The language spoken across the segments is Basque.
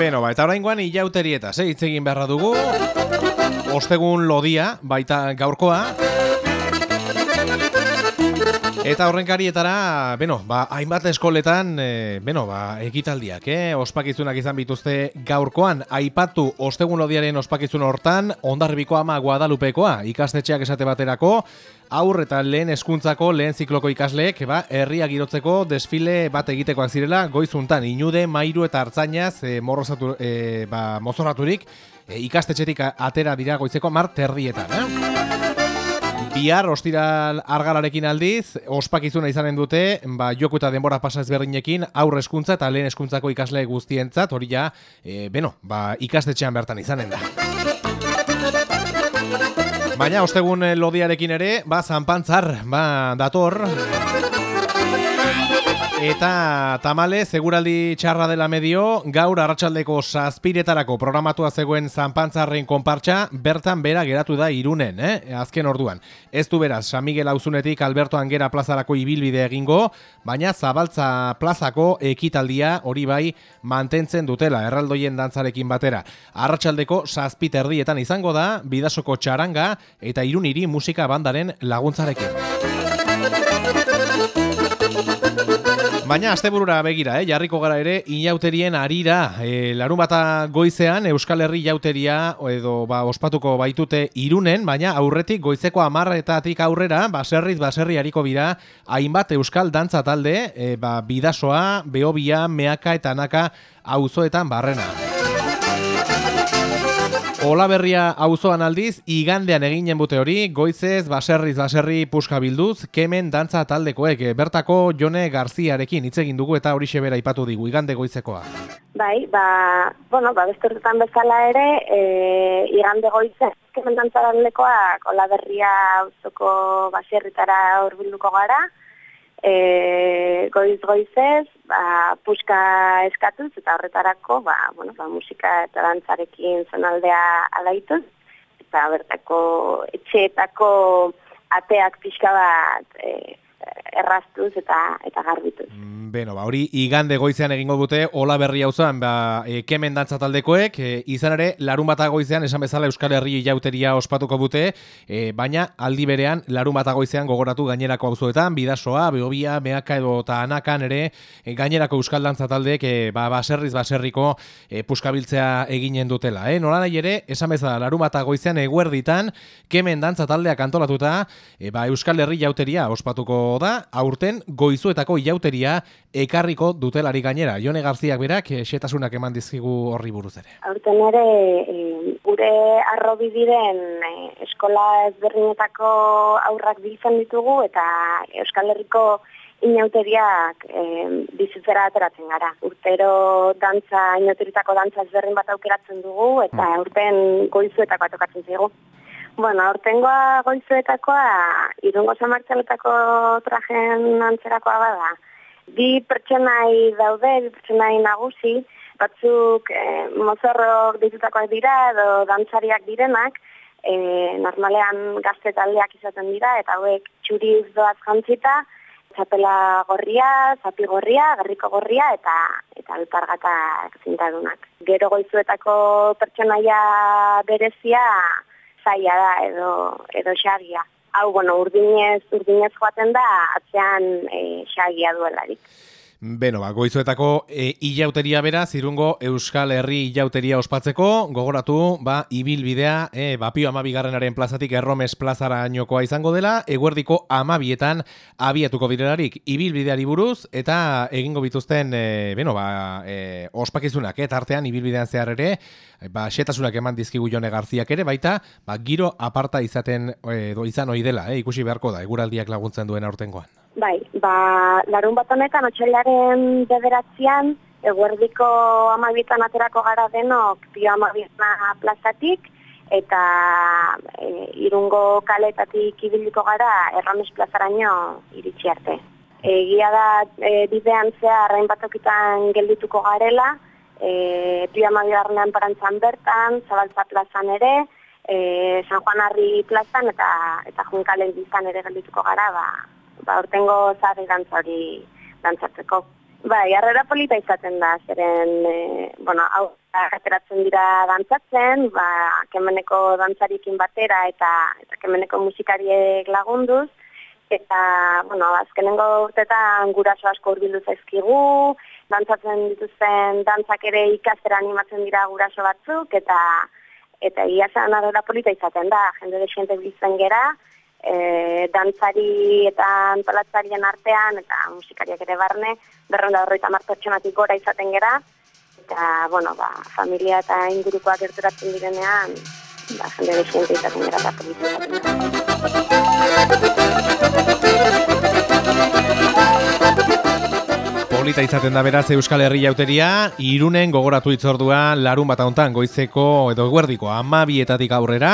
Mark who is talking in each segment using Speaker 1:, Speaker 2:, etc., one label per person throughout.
Speaker 1: Beno, ba, eta orain guan ilauterieta, eta ze, hitz egin beharra dugu, ostegun lodia, baita gaurkoa, Eta horren karietara, beno, ba, hainbat eskoletan, e, beno, ba, ekitaldiak, eh? ospakizunak izan bituzte gaurkoan, aipatu ostegun lodiaren ospakizun hortan, ondarribiko ama guadalupekoa, ikastetxeak esate baterako, aur eta lehen eskuntzako lehen zikloko ikasleek, ba, herria girotzeko desfile bat egitekoak zirela, goizuntan, inude, mairu eta hartzainaz, e, morrozatu, e, ba, mozorraturik, e, ikastetxetik atera dira goizeko mar terrietan, eh? Bihar ostiral argalarekin aldiz, ospakizuna izanen dute, ba, joku eta denbora pasa ezberdinekin, aurre eskuntza eta lehen eskuntzako ikasle guztientzat, hori ja, e, beno, ba, ikastetxean bertan izanen da. Baina, ostegun lodiarekin ere, ba, zanpantzar, ba, dator, Eta tamale, seguraldi txarra dela medio, gaur arratsaldeko zazpiretarako programatua zegoen zanpantzarren konpartxa, bertan bera geratu da irunen, eh? azken orduan. Ez du beraz, San Miguel Auzunetik Alberto Angera plazarako ibilbide egingo, baina zabaltza plazako ekitaldia hori bai mantentzen dutela, erraldoien dantzarekin batera. Arratsaldeko zazpiterdietan izango da, bidasoko txaranga eta iruniri musika bandaren laguntzarekin. Baina asteburura begira, eh? jarriko gara ere inauterien arira. E, larun bata goizean Euskal Herri jauteria edo ba, ospatuko baitute irunen, baina aurretik goizeko amarretatik aurrera, baserriz baserri hariko bira, hainbat Euskal dantza talde, e, ba, bidasoa, beobia, meaka eta naka auzoetan barrena. Ola berria auzoan aldiz, igandean eginen bute hori, goizez, baserriz, baserri puska bilduz, kemen dantza taldekoek, bertako Jone Garziarekin hitz egin dugu eta hori xebera ipatu digu, igande goizekoa.
Speaker 2: Bai, ba, bueno, ba, besturtetan bezala ere, e, igande goizez, kemen dantza taldekoak, ola berria auzoko baserritara urbilduko gara, e, goiz goizez, ba, puska eskatuz eta horretarako ba, bueno, ba, musika eta dantzarekin zonaldea alaituz, eta bertako etxeetako ateak pixka bat e, errastuz eta, eta garbituz.
Speaker 1: Mm, Beno, ba, hori igande goizean egingo dute, hola berri hau ba, e, kemen dantza taldekoek, e, izan ere, larun bata goizean, esan bezala Euskal Herri jauteria ospatuko bute, e, baina aldi berean, larun bata goizean gogoratu gainerako auzoetan bidasoa, beobia, meaka edo eta anakan ere, e, gainerako Euskal dantza taldeek, e, ba, baserriz, baserriko e, puskabiltzea eginen dutela. E, nola nahi ere, esan bezala, larun bata goizean eguerditan, kemen dantza taldeak antolatuta, e, ba, Euskal Herri jauteria ospatuko da, aurten goizuetako jauteria ekarriko dutelari gainera. Jone Garziak berak, eh, xetasunak eman dizkigu horri buruz ere.
Speaker 2: Horten ere, e, gure arrobi diren e, eskola ezberdinetako aurrak biltzen ditugu eta Euskal Herriko inauteriak e, bizitzera ateratzen gara. Urtero dantza, inauteritako dantza ezberdin bat aukeratzen dugu eta hmm. urten goizuetako atokatzen zigu. Bueno, aurtengoa goizuetakoa, irungo zamartxaletako trajen antzerakoa bada, bi pertsonai daude, bi pertsonai nagusi, batzuk e, mozorrok ditutakoak dira edo dantzariak direnak, e, normalean gazte taldeak izaten dira, eta hauek txuriz doaz jantzita, txapela gorria, zapi gorria, garriko gorria, eta eta alpargatak zintadunak. Gero goizuetako pertsonaia berezia zaila da edo, edo xagia hau, bueno, urdinez, urdinez joaten da, atzean e, xagia duelarik.
Speaker 1: Beno, ba, goizuetako e, ilauteria bera, zirungo Euskal Herri ilauteria ospatzeko, gogoratu, ba, ibilbidea, e, ba, pio amabigarrenaren plazatik erromes plazara niokoa izango dela, eguerdiko amabietan abiatuko direlarik ibilbideari buruz, eta egingo bituzten, e, beno, ba, e, ospakizunak, eta artean ibilbidean zehar ere, ba, xetasunak eman dizkigu jone garziak ere, baita, ba, giro aparta izaten, edo izan dela, e, ikusi beharko da, eguraldiak laguntzen duen aurtengoan.
Speaker 2: Bai, ba, larun bat honetan, otxailaren bederatzean, eguerdiko amabietan aterako gara denok, pio amabietna plazatik, eta e, irungo kaletatik ibiliko gara errames plazaraino iritsi arte. Egia da, e, bidean zea, arrain batokitan geldituko garela, e, pio amabietna parantzan bertan, zabaltza plazan ere, e, San Juan Arri plazan eta, eta junkalen bizan ere geldituko gara, ba, ba, urtengo zari dantzari dantzatzeko. Bai, harrera polita izaten da, zeren, e, bueno, hau, ateratzen dira dantzatzen, ba, kemeneko dantzarikin batera eta, eta kemeneko musikariek lagunduz, eta, bueno, azkenengo urtetan guraso asko urbildu zaizkigu, dantzatzen dituzten dantzak ere ikastera animatzen dira guraso batzuk, eta eta ia zan harrera polita izaten da, jende desiente biltzen gera, e, dantzari eta antolatzarien artean, eta musikariak ere barne, berronda horreita martotxonatik gora izaten gera, eta, bueno, ba, familia eta ingurukoak gerturatzen direnean, ba, jende desiente izaten gera eta
Speaker 1: polita izaten da beraz Euskal Herri jauteria, irunen gogoratu itzordua larun bat hontan goizeko edo eguerdiko amabietatik aurrera,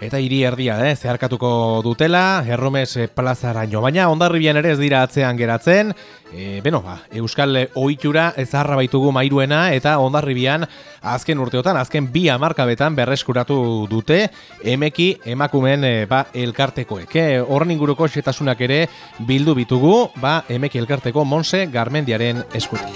Speaker 1: eta hiri erdia, eh, zeharkatuko dutela, erromes plazaraino, baina ondarribian ere ez dira atzean geratzen, e, beno, ba, Euskal ohitura ezarra baitugu mairuena, eta ondarribian azken urteotan, azken bi amarkabetan berreskuratu dute, emeki emakumen e, ba, elkartekoek. E, horren inguruko setasunak ere bildu bitugu, ba, emeki elkarteko Monse Garmendiaren Ren eskutik.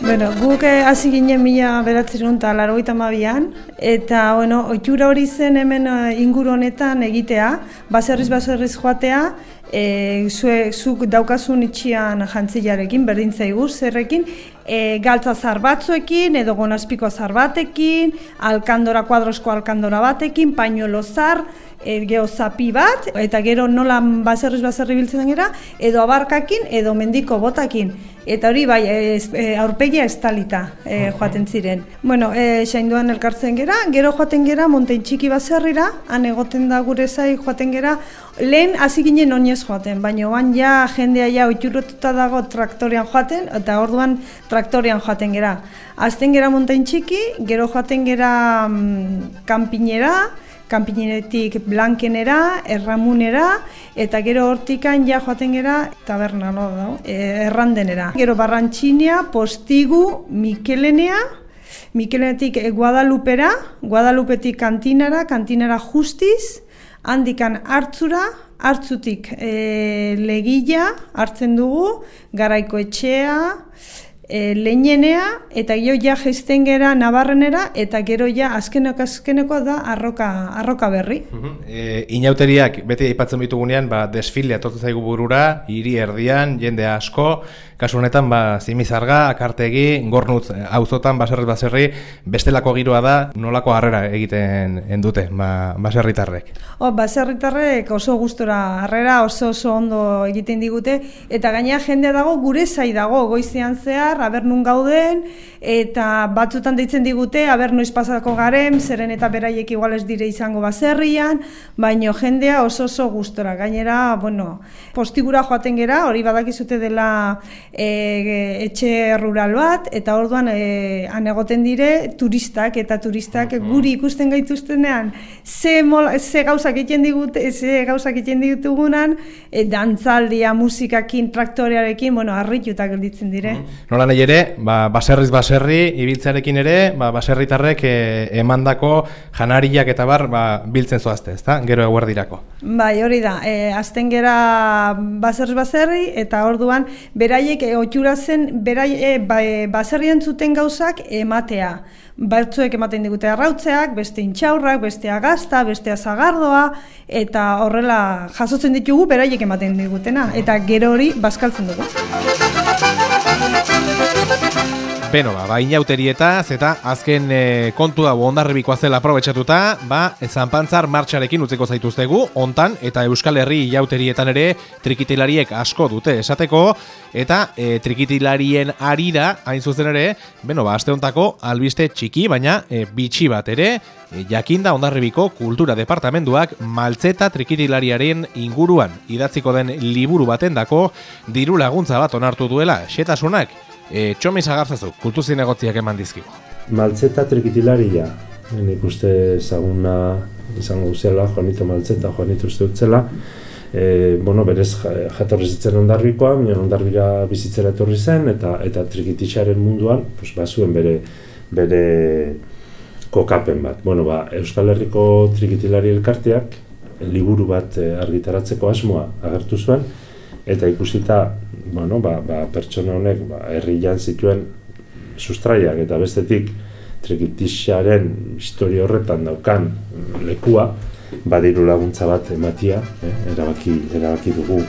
Speaker 3: Bueno, guk eh, hasi ginen mila beratzen eta laro mabian, eta bueno, oitura hori zen hemen eh, inguru honetan egitea, baserriz baserriz joatea, e, zue, zuk daukazun itxian jantzilarekin, berdin zaigu, zerrekin, e, galtza zar batzuekin, edo gonazpiko zar batekin, alkandora, kuadrosko alkandora batekin, pañuelo zar, e, geho zapi bat, eta gero nola baserriz baserri biltzen gara, edo abarkakin, edo mendiko botakin. Eta hori bai, ez, e, aurpegia estalita e, joaten ziren. Bueno, e, sainduan elkartzen gera, gero joaten gera, montein txiki baserrira, han egoten da gure zai joaten gera, lehen hasi ginen oinez joaten, baina oan ja jendea ja oiturotuta dago traktorian joaten, eta orduan traktorian joaten gera. Azten gera montein txiki, gero joaten gera mm, kanpinera, kanpinetik blankenera, erramunera, eta gero hortikan ja joaten gera taberna, no, da, e, errandenera. Gero barrantxinia, postigu, Mikelenea, Mikelenetik Guadalupera, Guadalupetik kantinara, kantinara justiz, handikan hartzura, hartzutik e, legila hartzen dugu, garaiko etxea, e, lehenenea eta gero ja gesten gera nabarrenera eta gero ja azkeneko azkeneko da arroka, arroka berri.
Speaker 1: E, inauteriak beti aipatzen ditugunean ba, desfilea totu zaigu burura, hiri erdian, jende asko, kasu honetan ba, zimizarga, akartegi, gornutz, auzotan baserri baserri, bestelako giroa da nolako harrera egiten endute ba, baserritarrek.
Speaker 3: O, baserritarrek oso gustora harrera oso oso ondo egiten digute eta gaina jendea dago gure zai dago goizean zehar behar, aber nun gauden, eta batzutan deitzen digute, aber noiz pasako garen, zeren eta beraiek igual ez dire izango baserrian, baino jendea oso oso gustora. Gainera, bueno, postigura joaten gera, hori badakizute dela e, etxe rural bat, eta orduan e, anegoten dire turistak, eta turistak guri ikusten gaituztenean, ze, mol, ze gauzak egiten digute, ze gauzak egiten ditugunan, e, dantzaldia, musikakin, traktorearekin, bueno, harritutak gelditzen dire.
Speaker 1: Nola nahi ere, ba, baserriz baserri, ibiltzarekin ere, ba, baserritarrek e, emandako janariak eta bar ba, biltzen zoazte, ezta? Gero eguerdirako.
Speaker 3: Bai, hori da. E, azten gera baserriz baserri eta orduan beraiek e, otxura zen berai, e, ba, e, baserrian zuten gauzak ematea. Batzuek ematen digute arrautzeak, beste intxaurrak, beste agazta, beste azagardoa, eta horrela jasotzen ditugu beraiek ematen digutena, eta gero hori bazkaltzen dugu.
Speaker 1: Beno, ba, ba inauterietaz eta azken e, kontu dago ondarribikoa zela aprobetsatuta, ba, zanpantzar martxarekin utzeko zaituztegu, ontan eta Euskal Herri inauterietan ere trikitilariek asko dute esateko, eta e, trikitilarien arira, hain zuzen ere, beno, ba, aste ontako albiste txiki, baina e, bitxi bat ere, e, jakinda ondarribiko kultura departamenduak maltzeta trikitilariaren inguruan idatziko den liburu baten dako diru laguntza bat onartu duela, xetasunak, E, Txomi zagartzazu, kultu zinegotziak eman dizkigu.
Speaker 4: Maltzeta trikitilaria, nik uste ezaguna izango zela, Juanito Maltzeta, Juanito uste utzela. E, bueno, berez jatorri zitzen ondarbikoa, minon ondarbira bizitzera etorri zen, eta eta trikitixaren munduan, pues, bazuen bere, bere kokapen bat. Bueno, ba, Euskal Herriko trikitilari elkarteak, liburu bat eh, argitaratzeko asmoa agertu zuen, eta ikusita, bueno, ba, ba, pertsona honek ba, herrian zituen sustraiak eta bestetik trikitixaren historia horretan daukan lekua, badiru laguntza bat ematia, eh, erabaki, erabaki dugu